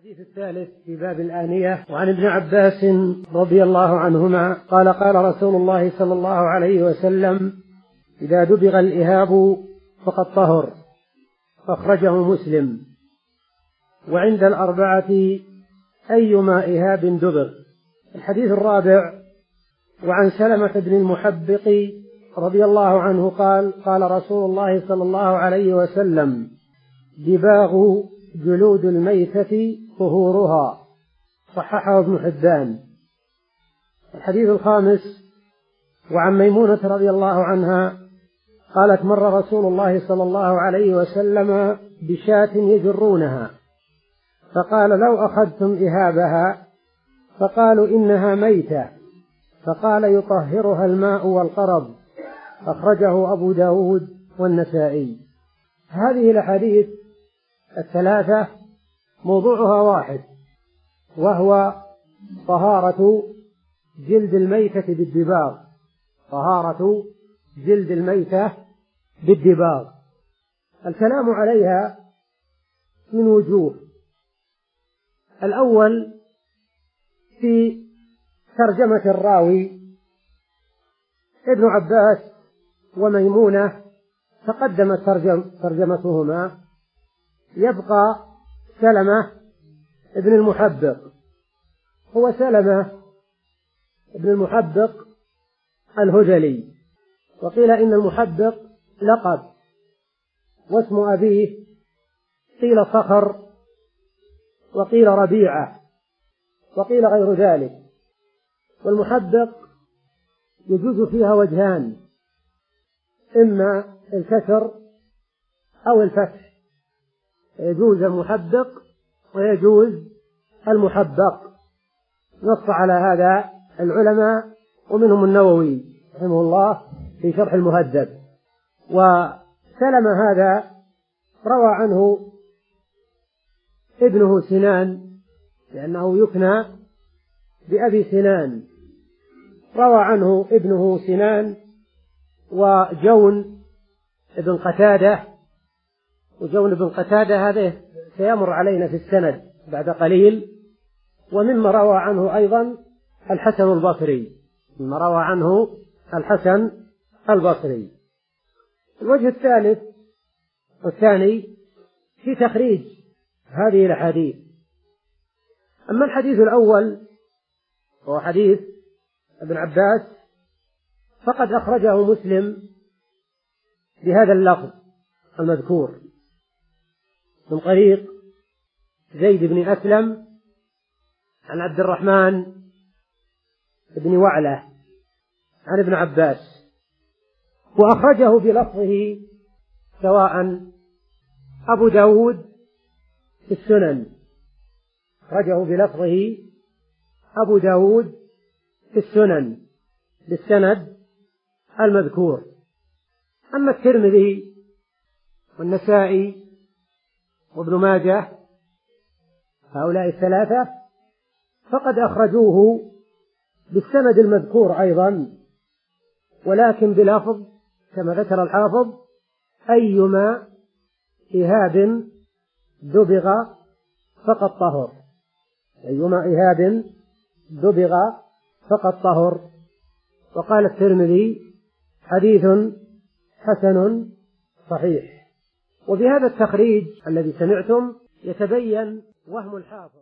الحديث الثالث في باب الآنية وعن ابن عباس رضي الله عنهما قال قال رسول الله صلى الله عليه وسلم إذا دبغ الإهاب فقد طهر فأخرجه مسلم. وعند الأربعة أيما إهاب دبغ. الحديث الرابع وعن سلمة بن المحبق رضي الله عنه قال قال رسول الله صلى الله عليه وسلم دباغ جلود الميتة ظهورها. صححه ابن حبان. الحديث الخامس وعن ميمونة رضي الله عنها قالت مر رسول الله صلى الله عليه وسلم بشاة يجرونها. فقال لو أخذتم إهابها؟ فقالوا إنها ميتة. فقال يطهرها الماء والقرض. أخرجه أبو داود والنسائي. هذه الأحاديث الثلاثة موضوعها واحد وهو طهارة جلد الميتة بالدباغ. طهارة جلد الميتة بالدباغ. الكلام عليها من وجوه. الأول في ترجمة الراوي ابن عباس وميمونة تقدمت ترجم ترجمتهما. يبقى سلمة ابن المحبق. هو سلمة ابن المحبق الهجلي. وقيل إن المحبق لقب. واسم أبيه قيل صخر وقيل ربيعة وقيل غير ذلك. والمحبق يجوز فيها وجهان إما الكسر أو الفتح. يجوز المحدق ويجوز المحبق. نص على هذا العلماء ومنهم النووي رحمه الله في شرح المهذب وسلم هذا روى عنه ابنه سنان لأنه يكنى بأبي سنان. روى عنه ابنه سنان وجون ابن قتادة وجون بن قتادة هذا سيمر علينا في السند بعد قليل ومما روى عنه أيضا الحسن البصري مما روى عنه الحسن البصري. الوجه الثالث والثاني في تخريج هذه الأحاديث. أما الحديث الأول وهو حديث ابن عباس فقد أخرجه مسلم بهذا اللفظ المذكور. من طريق زيد بن أسلم عن عبد الرحمن بن وعلة عن ابن عباس وأخرجه بلفظه سواء أبو داود في السنن أخرجه بلفظه أبو داود في السنن بالسند المذكور. أما الترمذي والنسائي وابن ماجه هؤلاء الثلاثة فقد أخرجوه بالسند المذكور أيضا ولكن بلفظ كما ذكر الحافظ أيما إهاب دبغ فقد طهر. أيما إهاب دبغ فقد طهر. وقال الترمذي حديث حسن صحيح. وبهذا التخريج الذي سمعتم يتبين وهم الحافظ.